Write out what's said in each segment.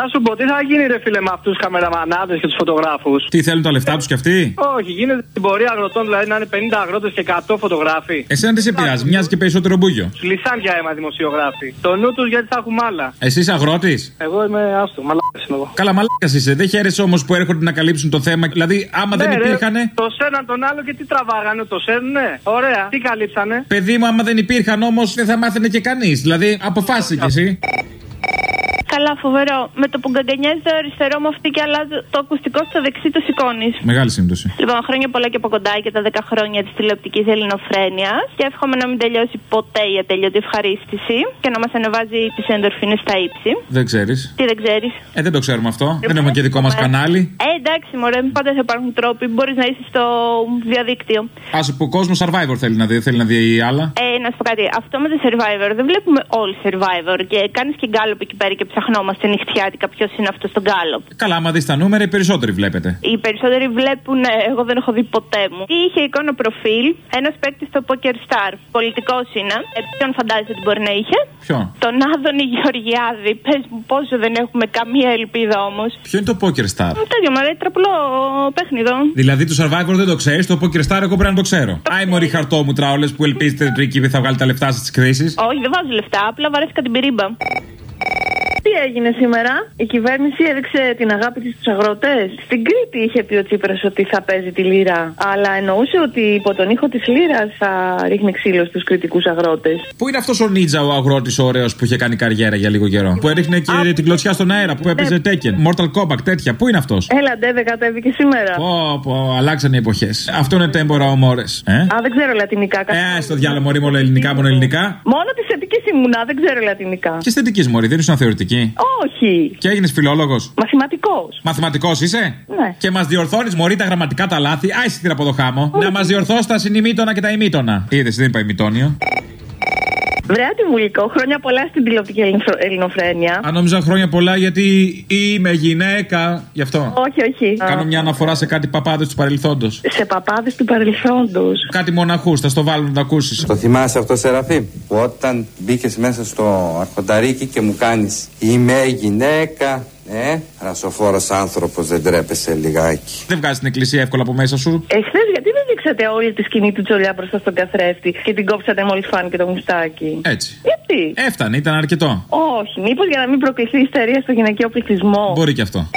Να σου πω, τι θα γίνει, ρε φίλε, με αυτούς του καμεραμανάδες και τους φωτογράφους; Τι θέλουν τα λεφτά τους κι αυτοί; Όχι, γίνεται στην πορεία αγροτών, δηλαδή να είναι 50 αγρότες και 100 φωτογράφοι. Εσένα τι σε πειράζει, μοιάζει και περισσότερο μπούγιο; Τους λυσάν για αίμα δημοσιογράφοι. Το νου τους γιατί θα έχουμε άλλα. Εσύ αγρότης; Εγώ είμαι άστο, μαλάκας είμαι εγώ. Καλά, μαλάκας είσαι. Δεν χαίρεσαι όμως που έρχονται να καλύψουν το θέμα. Δηλαδή, άμα δεν Ναι, ρε, υπήρχαν. Το σέναν τον άλλο και τι τραβάγανε, το σένουνε; Ωραία, τι καλύψανε; Παιδί μου, άμα δεν υπήρχαν όμως, δεν θα μάθαινε και κανείς. Δηλαδή, αποφάσισες κι εσύ. Καλά, φοβερό. Με το που γκαγκανιάζει το αριστερό μου αυτή και αλλάζει το ακουστικό στο δεξί το σηκώνεις. Μεγάλη σύμπτωση. Λοιπόν, χρόνια πολλά και από κοντά και τα 10 χρόνια της τηλεοπτικής ελληνοφρένειας. Και εύχομαι να μην τελειώσει ποτέ η ατελειωτή ευχαρίστηση και να μας ανεβάζει τις ενδορφίνε στα ύψη. Δεν ξέρεις. Τι δεν ξέρεις. Ε, δεν το ξέρουμε αυτό. Δεν έχουμε και δικό μας κανάλι. Ε, εντάξει, μωρέ, πάντα θα υπάρχουν τρόποι. Μπορείς να είσαι στο διαδίκτυο. Α που ο κόσμος survivor θέλει να δει, θέλει να δει ή άλλα. Ε, να σου πω κάτι. Αυτό με το survivor δεν βλέπουμε όλοι survivor. Και κάνεις και γκάλωπ εκεί πέρα και ψαχνόμαστε νυχτιάτικα ποιος είναι αυτός στον γκάλωπ. Καλά, άμα δεις τα νούμερα, οι περισσότεροι βλέπετε. Οι περισσότεροι βλέπουν, ε, εγώ δεν έχω δει ποτέ μου. Τι είχε εικόνα προφίλ, ένας παίκτης στο Poker Star. Πολιτικός είναι. Ε, ποιον φαντάζεσαι ότι μπορεί να είχε; Ποιο; Τον Άδωνη Γεωργιάδη. Πες μου πόσο δεν έχουμε καμία ελπίδα όμως. Ποιο είναι το Poker Star; Τέτοιο μωρέ, τραπλό παιχνίδο. Δηλαδή το survivor δεν το ξέρεις, το Poker Star εγώ πρέπει να το ξέρω. Άι μωρή χαρτό μου τράουλε που ελπίζετε ότι εκεί θα βγάλει τα λεφτά σας τη κρίση. Όχι, δεν βάζω λεφτά, απλά βαρέθηκα την πυρίμπα. Τι έγινε σήμερα, η κυβέρνηση έδειξε την αγάπη της στους αγρότες. Στην Κρήτη είχε πει ο Τσίπρας ότι θα παίζει τη λίρα. Αλλά εννοούσε ότι υπό τον ήχο της λίρα θα ρίχνει ξύλο στους κριτικούς αγρότες. Πού είναι αυτός ο Νίτζα ο αγρότης ο ωραίος που είχε κάνει καριέρα για λίγο καιρό; Που έριχνε και την κλωτσιά στον αέρα, που έπαιζε Tekken, Mortal Kombat, τέτοια. Πού είναι αυτός; Έλα, ντε, δεν κατέβηκε σήμερα. Πω, πω, αλλάξαν οι εποχές. Αυτό είναι τέμπορα ομόρες. Ε; Α, δεν ξέρω λατινικά. Ε, στο διάλογο μωρή μόνο ελληνικά, μόνο ελληνικά. Μόνο τη θετική ήμουνα, δεν ξέρω λατινικά. Και θετική μωρή, δεν ήσουν θεωρητική. Όχι. Και έγινες φιλόλογος. Μαθηματικός. Μαθηματικός είσαι; Ναι. Και μας διορθώνεις μωρή τα γραμματικά τα λάθη. Άισε την από το χάμο. Να μας διορθώσει τα συνημήτωνα και τα ημίτωνα. Είδες, δεν είπα ημιτόνιο. Βρέα τη Βουλικό, χρόνια πολλά στην τηλεοπτική ελληνοφ- ελληνοφρένεια. Αν νόμιζα χρόνια πολλά γιατί είμαι γυναίκα. Γι' αυτό. Όχι, όχι. Κάνω μια αναφορά σε κάτι παπάδες του παρελθόντος. Σε παπάδες του παρελθόντος. Κάτι μοναχούς, θα στο βάλω να το ακούσεις. Το θυμάσαι αυτό, Σεραφείμ, που όταν μπήκες μέσα στο αρχονταρίκι και μου κάνεις Είμαι γυναίκα, ε, ρασοφόρος άνθρωπος, δεν τρέπεσαι λιγάκι. Δεν βγάζεις την εκκλησία εύκολα από μέσα σου. Εχθέ γιατί δεν δείξατε όλη τη σκηνή του Τζολιά μπροστά στον καθρέφτη και την κόψατε μόλις φάνηκε το μουστάκι; Έτσι. Γιατί; Έφτανε, ήταν αρκετό. Όχι, μήπως για να μην προκληθεί ιστερία στο γυναικείο πληθυσμό. Μπορεί και αυτό.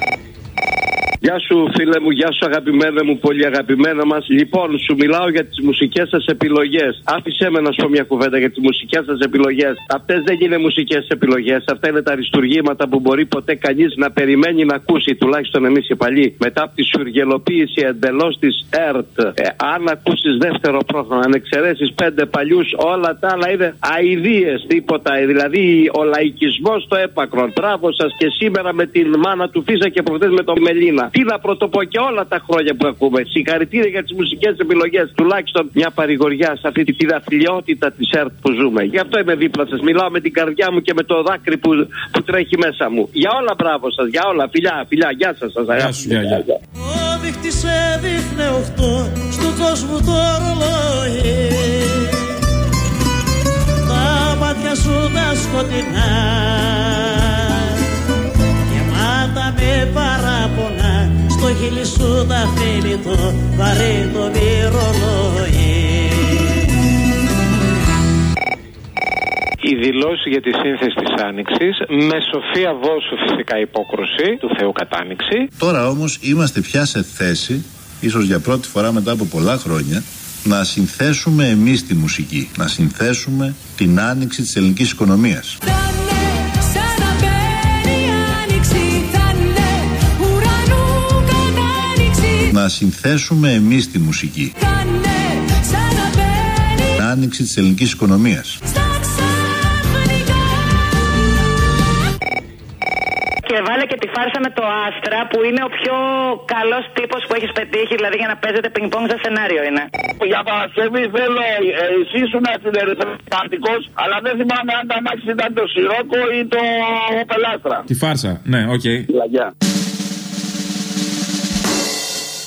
Γεια σου, φίλε μου, γεια σου, αγαπημένα μου, πολύ αγαπημένα μας. Λοιπόν, σου μιλάω για τις μουσικές σας επιλογές. Άφησέ με να σου πω μια κουβέντα για τις μουσικές σας επιλογές. Αυτές δεν είναι μουσικές επιλογές. Αυτά είναι τα αριστουργήματα που μπορεί ποτέ κανείς να περιμένει να ακούσει, τουλάχιστον εμείς οι παλιοί. Μετά από τη σουργελοποίηση εντελώς της ΕΡΤ. Ε, αν ακούσεις δεύτερο πρόγραμμα, αν εξαιρέσεις πέντε παλιούς, όλα τα άλλα είναι αειδίε, τίποτα. Δηλαδή ο λαϊκισμός στο έπακρο. Μπράβο σας και σήμερα με την μάνα του Φίσα και προχθέ με τον Μελίνα. Τι να πρωτοπώ και όλα τα χρόνια που ακούμε. Συγχαρητήρια για τις μουσικές επιλογές. Τουλάχιστον μια παρηγοριά σε αυτή τη δαφιλιότητα της ΕΡΤ που ζούμε. Γι' αυτό είμαι δίπλα σας. Μιλάω με την καρδιά μου και με το δάκρυ που, που τρέχει μέσα μου. Για όλα μπράβο σας, για όλα. Φιλιά, φιλιά, γεια σας. Γεια σου, γεια, γεια. Ο δείχτης έδειχνε οχτώ στο κόσμο το ρολόι Τα μάτια σου τα σκοτεινά γεμάτα με παράπονα στο χείλη σου τα φίλη το βαρύ το μυρολόι Η δηλώση για τη σύνθεση της Άνοιξης με Σοφία Βόσου φυσικά υπόκρουση του Θεού κατάνοιξη Τώρα όμως είμαστε πια σε θέση, ίσως για πρώτη φορά μετά από πολλά χρόνια, να συνθέσουμε εμείς τη μουσική, να συνθέσουμε την άνοιξη της ελληνικής οικονομίας. Να συνθέσουμε εμείς τη μουσική, την άνοιξη της ελληνικής οικονομίας. Και βάλε και τη φάρσα με το Άστρα που είναι ο πιο καλός τύπος που έχεις πετύχει, δηλαδή για να παίζετε πινκ-πονγκ σε σενάριο είναι. Για Παρασκευή θέλω, ε, εσύ ήσουν φιλερεθεματικό, αλλά δεν θυμάμαι αν τα μάξι ήταν το Σιρόκο ή το Πελάστρα. Τη φάρσα, ναι, οκ. Λαγιά.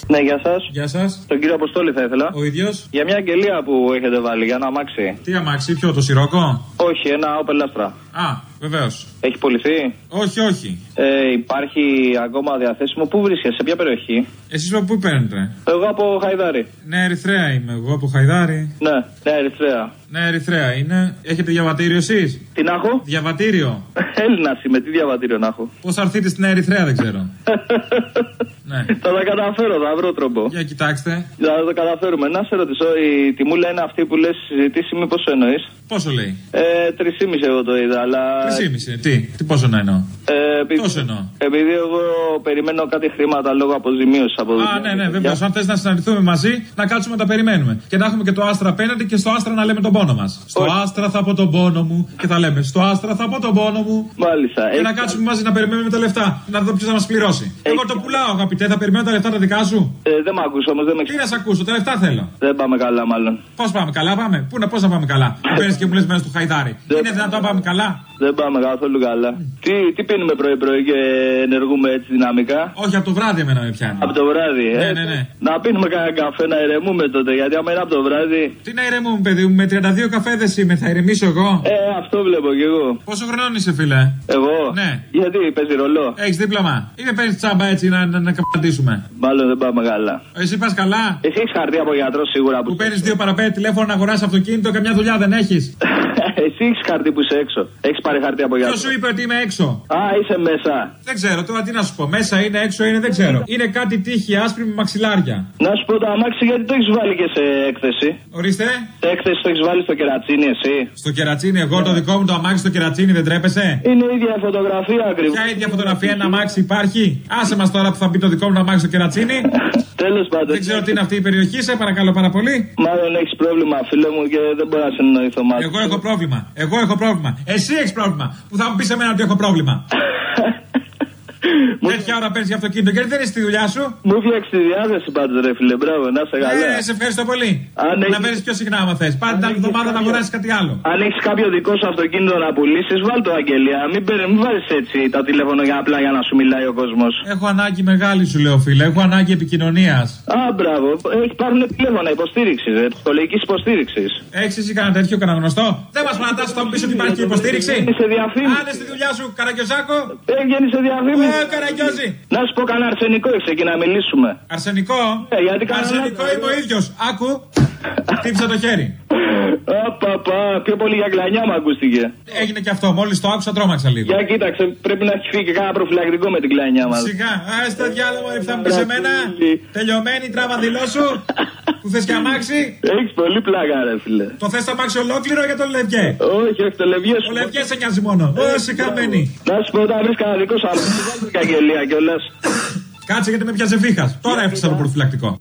Ναι, γεια σας. Γεια σας. Τον κύριο Αποστόλη θα ήθελα. Ο ίδιος. Για μια αγγελία που έχετε βάλει, για ένα αμάξι. Τι αμάξι, ποιο, το Scirocco; Όχι, ένα Opel Astra. Α, βεβαίως. Έχει πουληθεί; Όχι, όχι. Ε, υπάρχει ακόμα διαθέσιμο. Πού βρίσκεσαι, σε ποια περιοχή; Εσείς από πού παίρνετε; Εγώ από Χαϊδάρη. Ναι, Ερυθρέα είμαι εγώ από Χαϊδάρη. Ναι, ναι, Ερυθρέα. Ναι, Ερυθρέα είναι. Έχετε διαβατήριο εσείς; Τι να έχω. Διαβατήριο. Έλληνας είμαι, τι διαβατήριο να έχω. Πώς θα έρθετε στην Ερυθρέα δεν ξέρω. ναι. Θα τα καταφέρω, θα βρω τρόπο. Για κοιτάξτε. Θα το καταφέρουμε. Να σε ρωτήσω, η τιμούλα είναι αυτή που λες συζητήσιμη, πώ εννοείς; Πόσο λέει; Ε, 3,5 εγώ το είδα, αλλά. 3,5. Τι, τι πόσο να εννοώ; Ε, επειδή, Τόσο εννοώ. επειδή εγώ περιμένω κάτι χρήματα λόγω αποζημίωσης από Α, ναι, ναι, βέβαια. Αν θες να συναντηθούμε μαζί, να κάτσουμε να τα περιμένουμε. Και να έχουμε και το άστρα απέναντι και στο άστρα να λέμε τον πόνο μας. Στο άστρα θα πω τον πόνο μου και θα λέμε Στο άστρα θα πω τον πόνο μου. Μάλιστα. Και να κάτσουμε μαζί να περιμένουμε τα λεφτά. Να δω ποιος θα μας πληρώσει. Εγώ το πουλάω, αγαπητέ, θα περιμένω τα λεφτά τα δικά σου. Ε, δεν με ακούσω όμως, δεν με Τι να σε ακούσω, τα λεφτά θέλω. Δεν πάμε καλά, μάλλον. Πώς πάμε καλά, πάμε. Πού να, πώς να πάμε καλά. Μου παίρνει και μου λες μέσα του χαϊδάρι. Είναι δυνατόν να πάμε καλά; Δεν πάμε καθόλου καλά. Τι, τι πίνουμε πρωί-πρωί και ενεργούμε έτσι δυναμικά; Όχι, από το βράδυ εμένα με πιάνει. Από το βράδυ, ε; Ναι, ναι, ναι. Να πίνουμε κανένα καφέ να ηρεμούμε τότε. Γιατί άμα είναι από το βράδυ. Τι να ηρεμούμε, παιδί μου, με 32 καφέδες είμαι, θα ηρεμήσω εγώ. Ε, αυτό βλέπω κι εγώ. Πόσο χρονών είσαι, φίλε; Εγώ; Ναι. Γιατί παίζει ρολό; Έχεις δίπλωμα; Ή με παίρνει τσάμπα έτσι να, να, να καπαντήσουμε. Μάλλον δεν πάμε καλά. Εσύ πας καλά; Εσύ έχεις χαρτί από γιατρό σίγουρα που. Που παίρνεις δύο παραπέντε τηλέφωνο να αγοράσει αυτοκίνητο, καμιά δουλειά δεν έχεις; Εσύ έχεις χαρτί που είσαι έξω. Έχεις πάρει χαρτί από γιατρό. Ποιος σου είπε ότι είμαι έξω; Α, είσαι μέσα. Δεν ξέρω, τώρα τι να σου πω. Μέσα είναι, έξω είναι, δεν ξέρω. Είναι κάτι τύχη άσπρη με μαξιλάρια. Να σου πω το αμάξι γιατί το έχεις βάλει και σε έκθεση. Ορίστε. Σε έκθεση το έχεις βάλει στο κερατσίνι, εσύ. Στο κερατσίνι, εγώ το δικό μου το αμάξι στο κερατσίνι δεν τρέπεσαι; Είναι η ίδια φωτογραφία ακριβώς. Ποια ίδια φωτογραφία ένα αμάξι υπάρχει; Άσε μας τώρα που θα μπει το δικό μου το αμάξι στο κερατσίνι. Τέλος πάντων. Δεν ξέρω τι είναι αυτή η περιοχή, σε παρακαλώ πάρα πολύ. Μάλλον έχεις πρόβλημα, φίλε μου, και δεν μπορώ να συνεννοηθώ μαζί. Εγώ έχω πρόβλημα. Εγώ έχω πρόβλημα. Εσύ έχεις πρόβλημα. Που θα μου πεις σε μένα ότι έχω πρόβλημα. Τέτοια ώρα παίρνεις για αυτοκίνητο γιατί δεν είσαι στη δουλειά σου. Μου φτιάξεις τη διάθεση πάντως, ρε φίλε. Μπράβο, να σε καλά. Ναι, σε ευχαριστώ πολύ. Αν να έχεις- παίρνεις πιο συχνά άμα θες. Πάρε την άλλη εβδομάδα να αγοράσεις κάτι άλλο. Αν έχεις κάποιο δικό σου αυτοκίνητο να πουλήσεις, βάλ το αγγελία. Μην, παίρνει- μην βάζεις έτσι τα τηλέφωνα για απλά για να σου μιλάει ο κόσμος. Έχω ανάγκη μεγάλη σου λέω φίλε. Έχω ανάγκη επικοινωνίας. Α, μπράβο. Έχει πάρουν τηλέφωνα υποστήριξης, ε, σχολική υποστήριξης. Έχεις εσύ κανένα τέτοιο, κανένα γνωστό; Δεν μας παρατάσσει θα μου πεις ότι υπάρχει και υποστήριξη. σε διαφήμιση. Άντε στη δουλειά σου, Καραγκιόζάκο. Έβγαινε σε διαφήμιση. Ε, Καραγκιόζη. Να σου πω κανένα αρσενικό έχει εκεί να μιλήσουμε. Αρσενικό. Ε, γιατί κανένα Αρσενικό λάθος. είμαι ο ίδιος. Άκου. Χτύπησα το χέρι. Απαπα, πιο πολύ για κλανιά μου ακούστηκε. Έγινε και αυτό. Μόλις το άκουσα, τρόμαξα λίγο. Για κοίταξε, πρέπει να έχεις φύγει και κάνα προφυλακτικό με την κλανιά μας. Σιγά, α τα διάλογο, θα μου πει σε μένα. Τελειωμένη τράβα δηλώσου. Που θες και αμάξι; Έχεις πολύ πλάκα, ρε φίλε. Το θες το αμάξι ολόκληρο για τον Λευγέ. Όχι, όχι, το λευγέ σου. Ο Λευγέ σε νοιάζει μόνο. Όσοι καμένη. Να σου πω, όταν βρεις κανένα δικό σου αμάξι, βάλτε και αγγελία κιόλας. Κάτσε γιατί με πιάσε βήχας. Τώρα έφτιαξα το προφυλακτικό.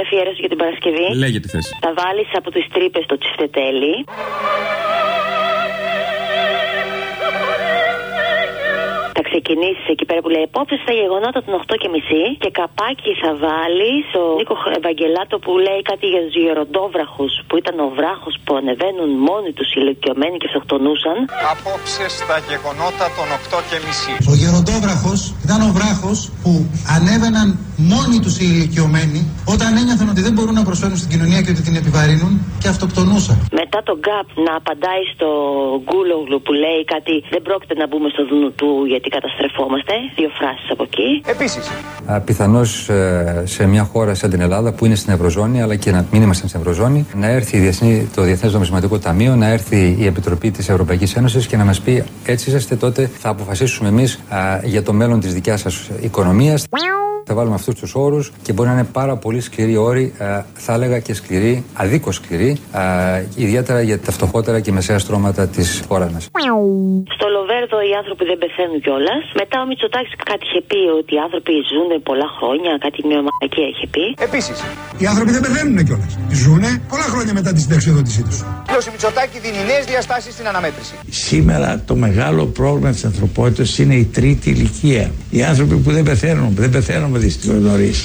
Αφιέρωση για την Παρασκευή. Λέγε τι θες. Θα βάλεις από τις τρύπες το τσιφτετέλι. Ξεκινήσεις εκεί πέρα που λέει Απόψε στα γεγονότα των 8 και μισή και καπάκι θα βάλεις ο Νίκο Ευαγγελάτο που λέει κάτι για τους γεροντόβραχους που ήταν ο βράχος που ανεβαίνουν μόνοι τους ηλικιωμένοι και αυτοκτονούσαν. Απόψες στα γεγονότα των 8 και μισή. Ο γεροντόβραχος ήταν ο βράχος που ανέβαιναν μόνοι τους οι ηλικιωμένοι όταν ένιωθαν ότι δεν μπορούν να προσφέρουν στην κοινωνία και ότι την επιβαρύνουν και αυτοκτονούσαν. Μετά τον Γκάπ να απαντάει στο Γκούλογλου που λέει κάτι Δεν πρόκειται να μπούμε στο δούνου του γιατί καταστρεφόμαστε. Δύο φράσεις από εκεί. Επίσης, Πιθανώς σε μια χώρα σαν την Ελλάδα που είναι στην Ευρωζώνη, αλλά και να μην είμαστε στην Ευρωζώνη, να έρθει η Διεθνή, το Διεθνές Νομισματικό Ταμείο, να έρθει η Επιτροπή της Ευρωπαϊκής Ένωσης και να μας πει έτσι είσαστε, τότε θα αποφασίσουμε εμείς για το μέλλον της δικιάς σας οικονομίας. Θα βάλουμε αυτούς τους όρους και μπορεί να είναι πάρα πολύ σκληροί όροι, ε, θα έλεγα και σκληροί, αδίκως σκληροί, ε, ιδιαίτερα για τα φτωχότερα και μεσαία στρώματα της χώρας μας. Στο Λοβέρδο οι άνθρωποι δεν πεθαίνουν κιόλας. Μετά ο Μητσοτάκης κάτι είχε πει ότι οι άνθρωποι ζουν πολλά χρόνια, κάτι μια μαλακία είχε πει. Επίσης, Οι άνθρωποι δεν πεθαίνουν κιόλας. Ζούνε πολλά χρόνια μετά τη συνταξιοδότησή τους. ο Μητσοτάκη δίνει νέες διαστάσεις στην αναμέτρηση. Σήμερα το μεγάλο πρόβλημα της ανθρωπότητας είναι η τρίτη ηλικία. Οι άνθρωποι που δεν πεθαίνουν, δεν πεθαίνουν δυστυχώς νωρίς.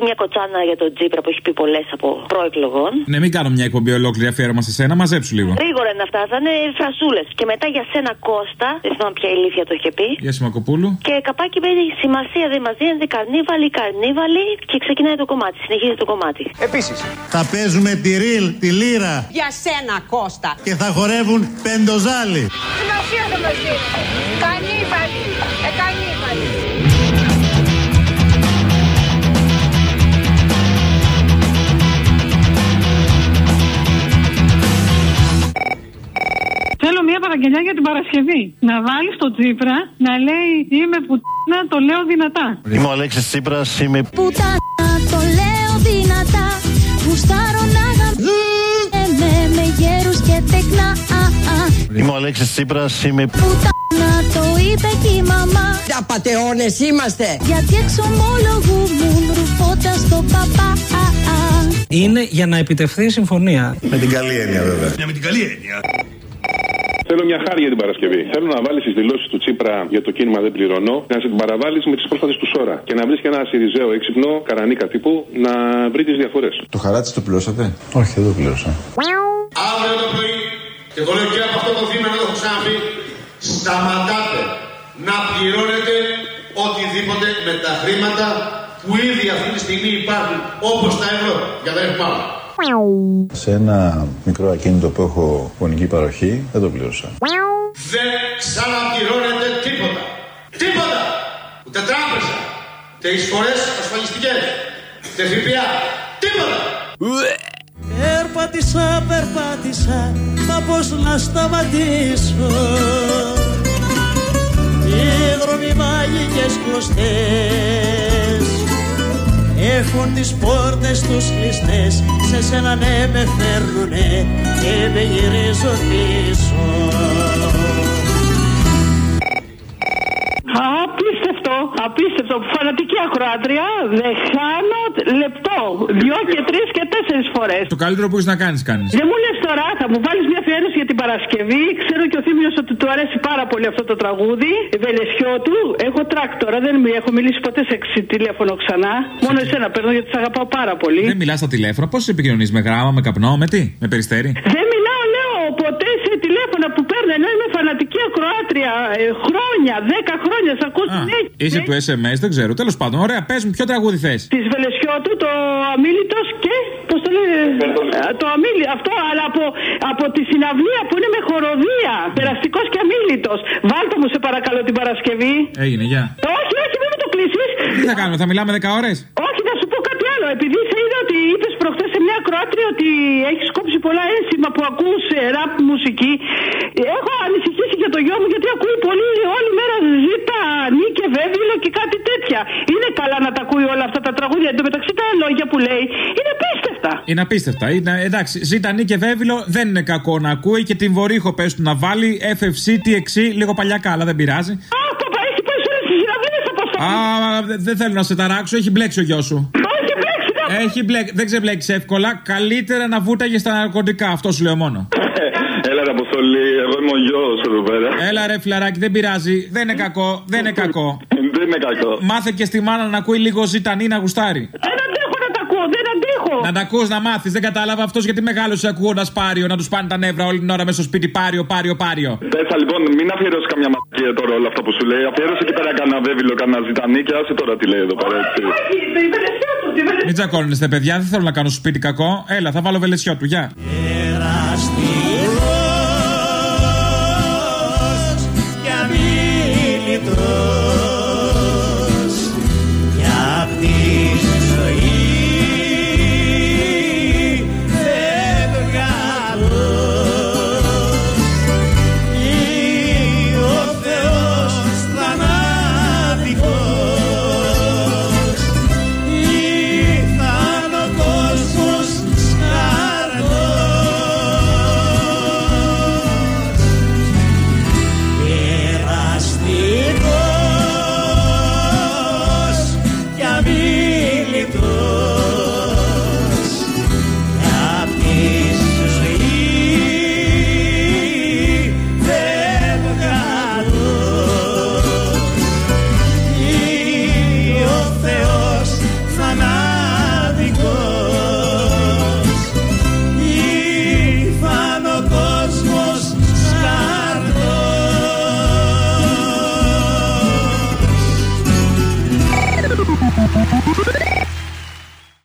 Βρίσκει μια κοτσάνα για τον Τζίπρα που έχει πει πολλές από προεκλογών. Ναι, μην κάνω μια εκπομπή ολόκληρη αφιέρωμα σε σένα, μαζέψου λίγο. Γρήγορα είναι αυτά, θα είναι φρασούλες. Και μετά για σένα Κώστα, δεν θυμάμαι ποια ηλίθεια το είχε πει. Για Σιμακοπούλου. Και καπάκι μπαίνει σημασία δεν μας δίνεται καρνίβαλη, καρνίβαλη και ξεκινάει το κομμάτι. Συνεχίζει το κομμάτι. Επίσης, Θα παίζουμε τη ρίλ, τη λύρα Για σένα Κώστα. και θα χορεύουν πεντοζάλι. Σημασία δεν μας δίνει. Κανίβαλη. Παρασκευή. Να βάλεις το Τσίπρα να λέει Είμαι που το λέω δυνατά. Είμαι ο Αλέξης Τσίπρας, είμαι Πουτάνα το λέω δυνατά Γουστάρω να γαμπάμε με γέρους και τεκνά α, α. Είμαι ο Αλέξης Τσίπρας, είμαι Πουτάνα το είπε και η μαμά Απατεώνες είμαστε. Γιατί εξομολογούμουν ρουφώντας το παπά α, α. Είναι για να επιτευχθεί η συμφωνία. Με την καλή έννοια βέβαια. με την καλή έννοια. Θέλω μια χάρη για την Παρασκευή. Θέλω να βάλεις τις δηλώσεις του Τσίπρα για το κίνημα Δεν πληρώνω, να σε την παραβάλεις με τις πρόσφατες του Σόρα. Και να βρεις και ένα Σιριζέο έξυπνο, καρανίκα τύπου, να βρει τις διαφορές. Το χαράτσι το πληρώσατε; Όχι, δεν το πλήρωσα. Αύριο το πρωί, και το λέω και από αυτό το βήμα να το έχω ξαναπεί, σταματάτε να πληρώνετε οτιδήποτε με τα χρήματα που ήδη αυτή τη στιγμή υπάρχουν, όπως τα ευρώ, για δεν έχουμε άλλο. Σε ένα μικρό ακίνητο που έχω γονική παροχή, δεν το πλήρωσα. Δεν ξαναπληρώνετε τίποτα. Τίποτα. Ούτε τράπεζα. Ούτε εισφορές ασφαλιστικές. Ούτε ΦΠΑ. Τίποτα. Περπάτησα, περπάτησα, μα πώς να σταματήσω Οι δρόμοι μάγικες κλωστές Έχουν τις πόρτες τους κλειστές Σε σένα ναι με φέρνουνε και με γυρίζουν πίσω Απίστευτο, απίστευτο. Φανατική ακροάτρια. Δεν χάνω λεπτό. Δυο και τρεις και τέσσερις φορές. Το καλύτερο που έχεις να κάνεις, κάνεις. Δεν μου λες τώρα, θα μου βάλεις μια αφιέρωση για την Παρασκευή. Ξέρω και ο Θήμιος ότι του αρέσει πάρα πολύ αυτό το τραγούδι. Βελεσιό του. Έχω τράκτορα, δεν μου έχω μιλήσει ποτέ σε ξι- τηλέφωνο ξανά. Μόνο εσένα παίρνω γιατί σε αγαπάω πάρα πολύ. Δεν μιλάς στα τηλέφωνα, πώς επικοινωνείς με γράμμα, με καπνό, με τι, με περιστέρι; Δεν μιλάω, λέω, ποτέ σε τηλέφωνα που παίρνω, ενώ είμαι φανατική ακροάτρια. Ε, χρόνια, δέκα χρόνια, σε ακούω συνέχεια. Είσαι του SMS, δεν ξέρω. Τέλος πάντων, ωραία, πες μου, ποιο τραγούδι θες. Της Βελεσιώτου, το αμήλυτο και. Πώς το λέει. ε, Το αμήλυτο. Αυτό, αλλά από, από τη συναυλία που είναι με χοροδία. Περαστικός και αμήλυτο. Βάλτε μου, σε παρακαλώ, την Παρασκευή. Έγινε, γεια. Όχι, όχι, μην μου το κλείσεις. Τι θα κάνουμε, θα μιλάμε 10 ώρες; Όχι, θα σου πω κάτι άλλο. Επειδή σε μια ακροάτρια ότι έχεις κόψει πολλά ένσημα που ακούς ε, ραπ μουσική. Έχω ανησυχήσει για το γιο μου γιατί ακούει πολύ όλη μέρα ζήτα, νίκε, βέβαιλο και κάτι τέτοια. Είναι καλά να τα ακούει όλα αυτά τα τραγούδια. Εν τω μεταξύ τα λόγια που λέει είναι απίστευτα. Είναι απίστευτα. Είναι, εντάξει, ζήτανή και βέβαιλο δεν είναι κακό να ακούει και την βορύχο πες του να βάλει FFC, TXC, λίγο παλιακά, αλλά δεν πειράζει. Α, παπα, έχει πάει σε όλες τις συναυλίε από αυτό. Α, δε- δεν θέλω να σε ταράξω, έχει μπλέξει ο γιος σου. Έχει μπλέξει, Έχει μπλέξει, δεν ξεμπλέξει εύκολα. Καλύτερα να βούταγε στα ναρκωτικά, αυτό σου λέω μόνο. Έλα, ρε Αποστολή, εγώ είμαι ο γιος εδώ πέρα. Έλα ρε φιλαράκι, δεν πειράζει. Δεν είναι κακό, δεν είναι κακό. Δεν είναι κακό. Μάθε και στη μάνα να ακούει λίγο ζητανή να γουστάρει. Δεν αντέχω να τα ακούω, δεν αντέχω. Να τα ακούς να μάθεις, δεν κατάλαβα αυτός γιατί μεγάλωσε ακούγοντας πάριο να τους πάνε τα νεύρα όλη την ώρα μέσα στο σπίτι. Πάριο, πάριο, πάριο. Πέσα λοιπόν, μην αφιερώσεις καμιά μαγεία τώρα όλα αυτά που σου λέει. Αφιέρωσε εκεί πέρα κανένα βέβαιλο, κανένα ζητανή και άσε τώρα τι λέει εδώ πέρα. έτσι. τη Βελεσιώτου, τη Βελεσιώτου. Μην τσακώνεστε, παιδιά, δεν θέλω να κάνω στο σπίτι κακό. Έλα, θα βάλω βελεσιό του, γεια. Εραστή